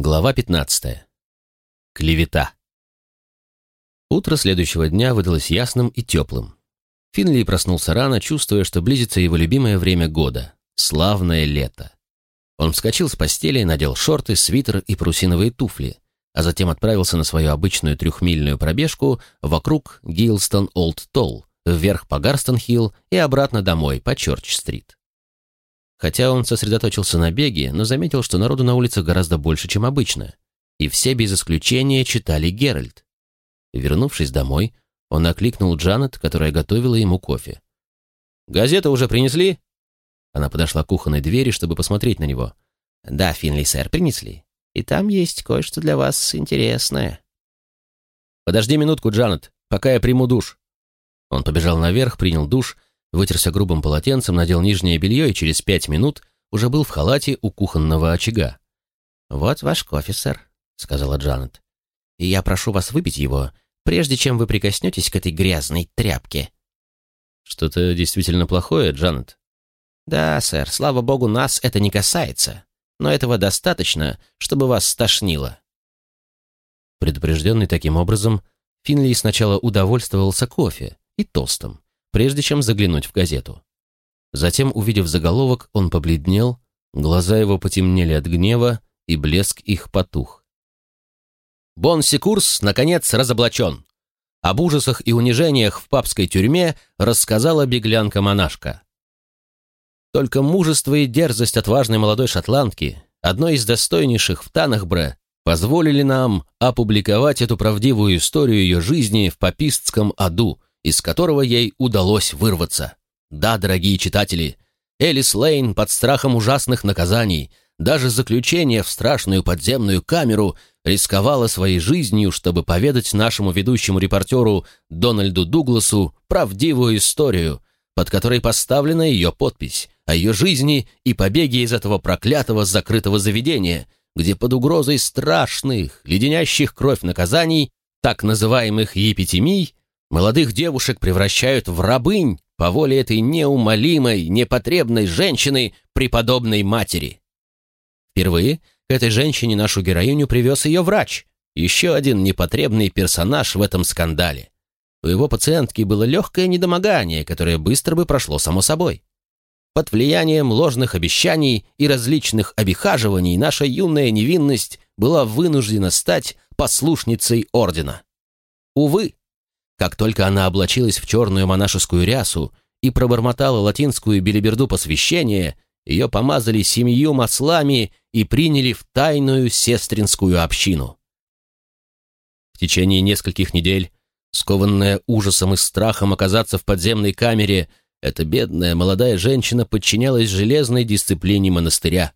Глава 15. Клевета. Утро следующего дня выдалось ясным и теплым. Финли проснулся рано, чувствуя, что близится его любимое время года — славное лето. Он вскочил с постели, надел шорты, свитер и парусиновые туфли, а затем отправился на свою обычную трехмильную пробежку вокруг Гилстон-Олд-Толл, вверх по Гарстон-Хилл и обратно домой по Чорч-стрит. Хотя он сосредоточился на беге, но заметил, что народу на улицах гораздо больше, чем обычно. И все без исключения читали Геральт. Вернувшись домой, он окликнул Джанет, которая готовила ему кофе. «Газету уже принесли?» Она подошла к кухонной двери, чтобы посмотреть на него. «Да, Финли, сэр, принесли. И там есть кое-что для вас интересное». «Подожди минутку, Джанет, пока я приму душ». Он побежал наверх, принял душ вытерся грубым полотенцем, надел нижнее белье и через пять минут уже был в халате у кухонного очага. «Вот ваш кофе, сэр», — сказала Джанет. «И я прошу вас выпить его, прежде чем вы прикоснетесь к этой грязной тряпке». «Что-то действительно плохое, Джанет?» «Да, сэр, слава богу, нас это не касается. Но этого достаточно, чтобы вас стошнило». Предупрежденный таким образом, Финли сначала удовольствовался кофе и тостом, прежде чем заглянуть в газету. Затем, увидев заголовок, он побледнел, глаза его потемнели от гнева, и блеск их потух. Бонсикурс, наконец, разоблачен. Об ужасах и унижениях в папской тюрьме рассказала беглянка-монашка. Только мужество и дерзость отважной молодой шотландки, одной из достойнейших в Танахбре, позволили нам опубликовать эту правдивую историю ее жизни в папистском аду, из которого ей удалось вырваться. Да, дорогие читатели, Элис Лейн под страхом ужасных наказаний, даже заключения в страшную подземную камеру, рисковала своей жизнью, чтобы поведать нашему ведущему репортеру Дональду Дугласу правдивую историю, под которой поставлена ее подпись о ее жизни и побеге из этого проклятого закрытого заведения, где под угрозой страшных, леденящих кровь наказаний, так называемых епитемий, Молодых девушек превращают в рабынь по воле этой неумолимой, непотребной женщины, преподобной матери. Впервые к этой женщине нашу героиню привез ее врач, еще один непотребный персонаж в этом скандале. У его пациентки было легкое недомогание, которое быстро бы прошло само собой. Под влиянием ложных обещаний и различных обихаживаний наша юная невинность была вынуждена стать послушницей ордена. Увы, как только она облачилась в черную монашескую рясу и пробормотала латинскую белиберду посвящения, ее помазали семью маслами и приняли в тайную сестринскую общину. В течение нескольких недель, скованная ужасом и страхом оказаться в подземной камере, эта бедная молодая женщина подчинялась железной дисциплине монастыря.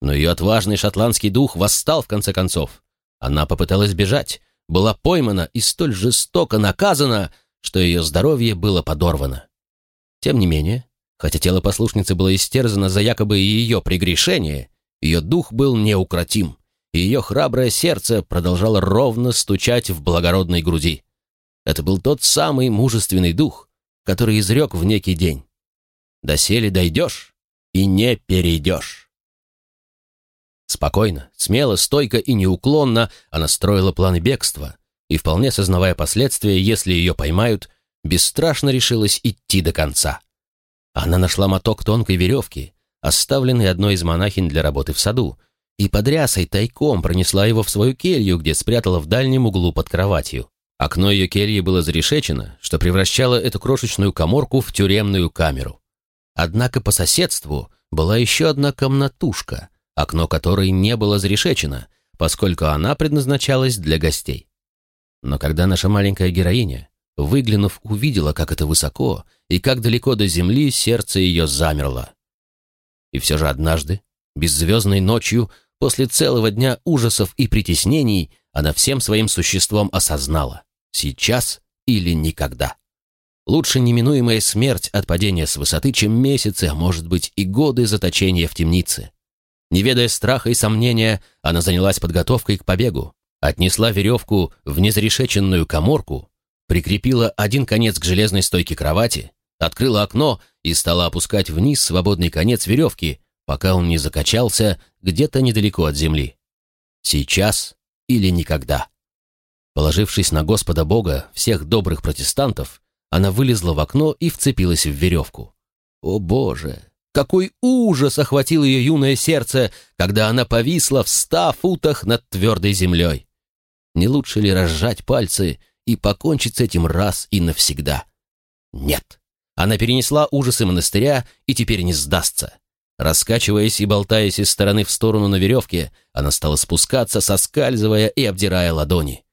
Но ее отважный шотландский дух восстал в конце концов. Она попыталась бежать, была поймана и столь жестоко наказана, что ее здоровье было подорвано. Тем не менее, хотя тело послушницы было истерзано за якобы ее прегрешение, ее дух был неукротим, и ее храброе сердце продолжало ровно стучать в благородной груди. Это был тот самый мужественный дух, который изрек в некий день. «Доселе дойдешь и не перейдешь». Спокойно, смело, стойко и неуклонно она строила планы бегства и, вполне сознавая последствия, если ее поймают, бесстрашно решилась идти до конца. Она нашла моток тонкой веревки, оставленный одной из монахинь для работы в саду, и под рясой тайком пронесла его в свою келью, где спрятала в дальнем углу под кроватью. Окно ее кельи было зарешечено, что превращало эту крошечную коморку в тюремную камеру. Однако по соседству была еще одна комнатушка, окно которой не было зарешечено, поскольку она предназначалась для гостей. Но когда наша маленькая героиня, выглянув, увидела, как это высоко и как далеко до земли, сердце ее замерло. И все же однажды, беззвездной ночью, после целого дня ужасов и притеснений, она всем своим существом осознала — сейчас или никогда. Лучше неминуемая смерть от падения с высоты, чем месяцы, а может быть и годы заточения в темнице. Не ведая страха и сомнения, она занялась подготовкой к побегу, отнесла веревку в незарешеченную коморку, прикрепила один конец к железной стойке кровати, открыла окно и стала опускать вниз свободный конец веревки, пока он не закачался где-то недалеко от земли. Сейчас или никогда. Положившись на Господа Бога, всех добрых протестантов, она вылезла в окно и вцепилась в веревку. О боже! Какой ужас охватил ее юное сердце, когда она повисла в ста футах над твердой землей! Не лучше ли разжать пальцы и покончить с этим раз и навсегда? Нет. Она перенесла ужасы монастыря и теперь не сдастся. Раскачиваясь и болтаясь из стороны в сторону на веревке, она стала спускаться, соскальзывая и обдирая ладони.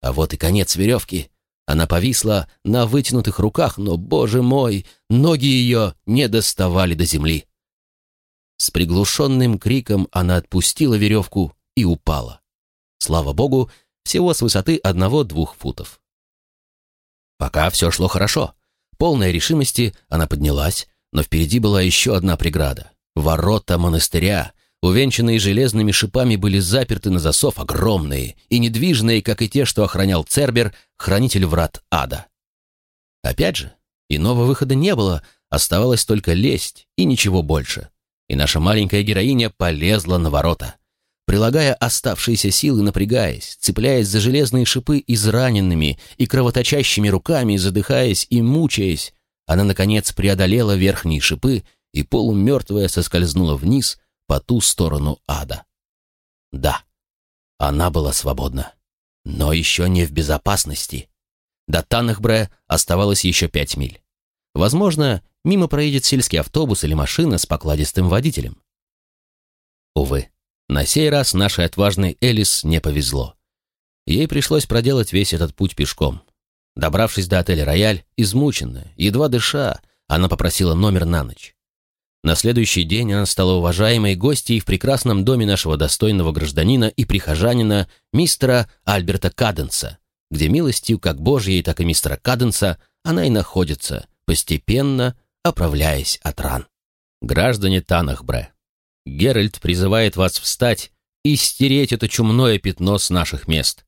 А вот и конец веревки. Она повисла на вытянутых руках, но, боже мой, ноги ее не доставали до земли. С приглушенным криком она отпустила веревку и упала. Слава богу, всего с высоты одного-двух футов. Пока все шло хорошо. Полной решимости она поднялась, но впереди была еще одна преграда. Ворота монастыря, увенчанные железными шипами, были заперты на засов огромные и недвижные, как и те, что охранял Цербер, хранитель врат ада. Опять же, иного выхода не было, оставалось только лезть и ничего больше. И наша маленькая героиня полезла на ворота. Прилагая оставшиеся силы, напрягаясь, цепляясь за железные шипы израненными и кровоточащими руками, задыхаясь и мучаясь, она, наконец, преодолела верхние шипы и полумертвая соскользнула вниз по ту сторону ада. Да, она была свободна, но еще не в безопасности. До Таннахбре оставалось еще пять миль. Возможно, мимо проедет сельский автобус или машина с покладистым водителем. Увы. На сей раз нашей отважной Элис не повезло. Ей пришлось проделать весь этот путь пешком. Добравшись до отеля «Рояль», измученная, едва дыша, она попросила номер на ночь. На следующий день она стала уважаемой гостьей в прекрасном доме нашего достойного гражданина и прихожанина мистера Альберта Каденса, где милостью как Божьей, так и мистера Каденса она и находится, постепенно оправляясь от ран. Граждане Танахбре, Геральт призывает вас встать и стереть это чумное пятно с наших мест.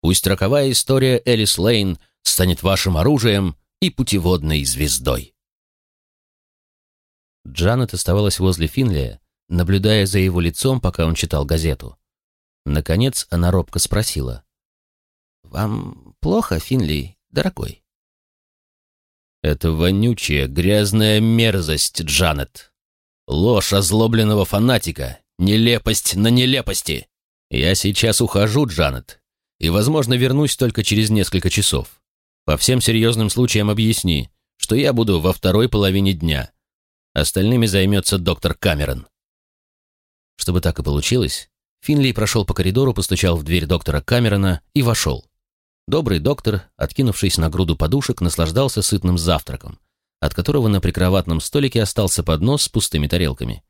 Пусть роковая история Элис Лейн станет вашим оружием и путеводной звездой. Джанет оставалась возле Финлия, наблюдая за его лицом, пока он читал газету. Наконец она робко спросила. «Вам плохо, Финли, дорогой?» «Это вонючая, грязная мерзость, Джанет», Ложь озлобленного фанатика, нелепость на нелепости. Я сейчас ухожу, Джанет, и, возможно, вернусь только через несколько часов. По всем серьезным случаям объясни, что я буду во второй половине дня. Остальными займется доктор Камерон. Чтобы так и получилось, Финли прошел по коридору, постучал в дверь доктора Камерона и вошел. Добрый доктор, откинувшись на груду подушек, наслаждался сытным завтраком, от которого на прикроватном столике остался поднос с пустыми тарелками.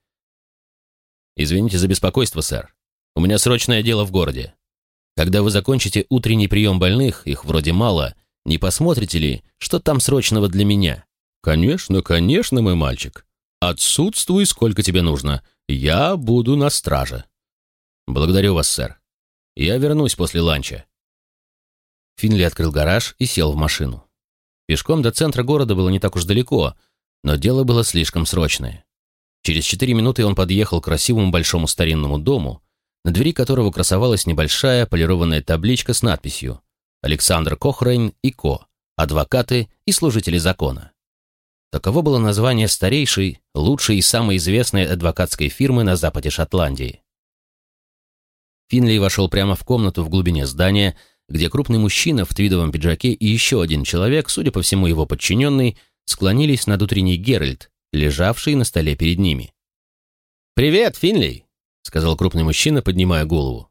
«Извините за беспокойство, сэр. У меня срочное дело в городе. Когда вы закончите утренний прием больных, их вроде мало, не посмотрите ли, что там срочного для меня?» «Конечно, конечно, мой мальчик. Отсутствуй, сколько тебе нужно. Я буду на страже». «Благодарю вас, сэр. Я вернусь после ланча». Финли открыл гараж и сел в машину. Пешком до центра города было не так уж далеко, но дело было слишком срочное. Через четыре минуты он подъехал к красивому большому старинному дому, на двери которого красовалась небольшая полированная табличка с надписью «Александр Кохрейн и Ко. Адвокаты и служители закона». Таково было название старейшей, лучшей и самой известной адвокатской фирмы на западе Шотландии. Финли вошел прямо в комнату в глубине здания, где крупный мужчина в твидовом пиджаке и еще один человек, судя по всему его подчиненный, склонились над утренней Геральт, лежавший на столе перед ними. «Привет, Финлей!» — сказал крупный мужчина, поднимая голову.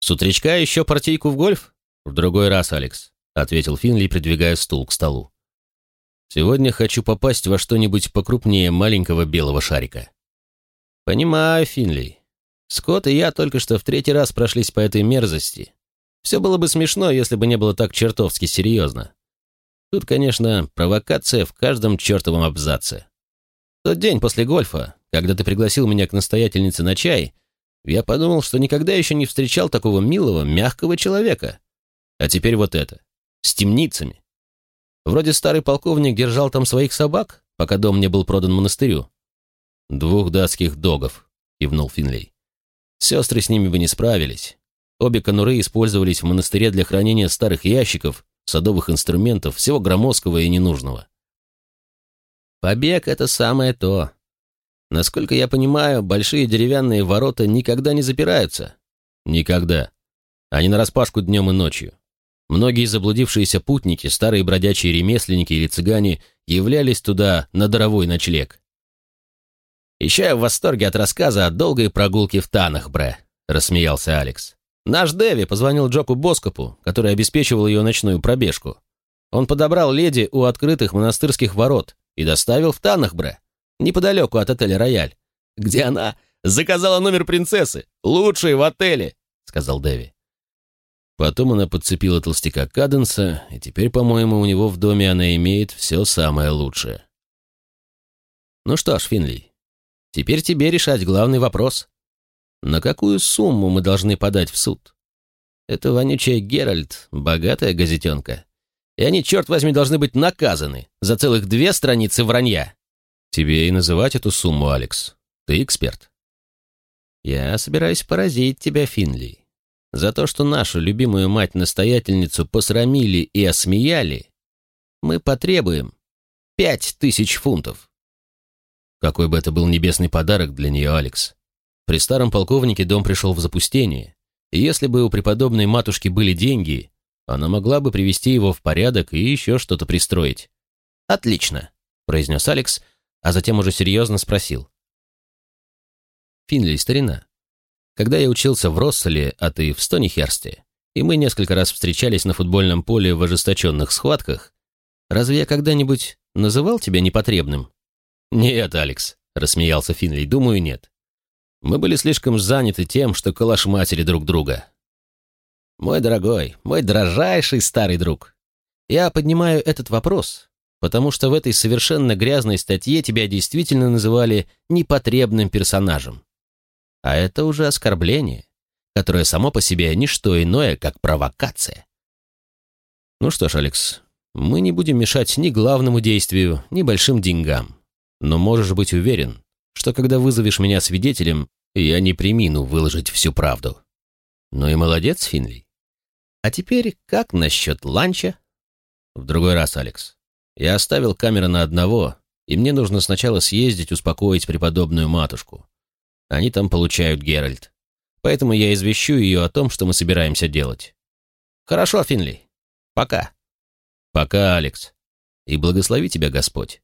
«С утречка еще партийку в гольф?» «В другой раз, Алекс», — ответил Финли, придвигая стул к столу. «Сегодня хочу попасть во что-нибудь покрупнее маленького белого шарика». «Понимаю, Финли. Скотт и я только что в третий раз прошлись по этой мерзости, все было бы смешно, если бы не было так чертовски серьезно. Тут, конечно, провокация в каждом чертовом абзаце. Тот день после гольфа, когда ты пригласил меня к настоятельнице на чай, я подумал, что никогда еще не встречал такого милого, мягкого человека. А теперь вот это. С темницами. Вроде старый полковник держал там своих собак, пока дом не был продан монастырю. «Двух датских догов», — кивнул Финлей. «Сестры с ними бы не справились. Обе конуры использовались в монастыре для хранения старых ящиков, садовых инструментов, всего громоздкого и ненужного. Побег — это самое то. Насколько я понимаю, большие деревянные ворота никогда не запираются. Никогда. Они нараспашку днем и ночью. Многие заблудившиеся путники, старые бродячие ремесленники или цыгане являлись туда на даровой ночлег. «Еще я в восторге от рассказа о долгой прогулке в Танах, бре», — рассмеялся Алекс. «Наш Дэви позвонил Джоку Боскопу, который обеспечивал ее ночную пробежку. Он подобрал леди у открытых монастырских ворот и доставил в Танахбре, неподалеку от отеля «Рояль», где она заказала номер принцессы, лучший в отеле», — сказал Дэви. Потом она подцепила толстяка Каденса, и теперь, по-моему, у него в доме она имеет все самое лучшее. Ну что ж, Финли, теперь тебе решать главный вопрос. На какую сумму мы должны подать в суд? Это вонючая Геральт, богатая газетенка. И они, черт возьми, должны быть наказаны за целых две страницы вранья. Тебе и называть эту сумму, Алекс. Ты эксперт. Я собираюсь поразить тебя, Финли. За то, что нашу любимую мать-настоятельницу посрамили и осмеяли, мы потребуем пять тысяч фунтов. Какой бы это был небесный подарок для нее, Алекс. При старом полковнике дом пришел в запустение, и если бы у преподобной матушки были деньги, она могла бы привести его в порядок и еще что-то пристроить. «Отлично», — произнес Алекс, а затем уже серьезно спросил. «Финли, старина, когда я учился в Росселе, а ты в Стонихерсте, и мы несколько раз встречались на футбольном поле в ожесточенных схватках, разве я когда-нибудь называл тебя непотребным?» «Нет, Алекс», — рассмеялся Финли, — «думаю, нет. Мы были слишком заняты тем, что калашматили друг друга». «Мой дорогой, мой дрожайший старый друг, я поднимаю этот вопрос, потому что в этой совершенно грязной статье тебя действительно называли непотребным персонажем. А это уже оскорбление, которое само по себе не что иное, как провокация. Ну что ж, Алекс, мы не будем мешать ни главному действию, ни большим деньгам. Но можешь быть уверен, что когда вызовешь меня свидетелем, я не примину выложить всю правду. Ну и молодец, Финли. А теперь как насчет ланча? В другой раз, Алекс. Я оставил камеру на одного, и мне нужно сначала съездить успокоить преподобную матушку. Они там получают Геральт. Поэтому я извещу ее о том, что мы собираемся делать. Хорошо, Финли. Пока. Пока, Алекс. И благослови тебя Господь.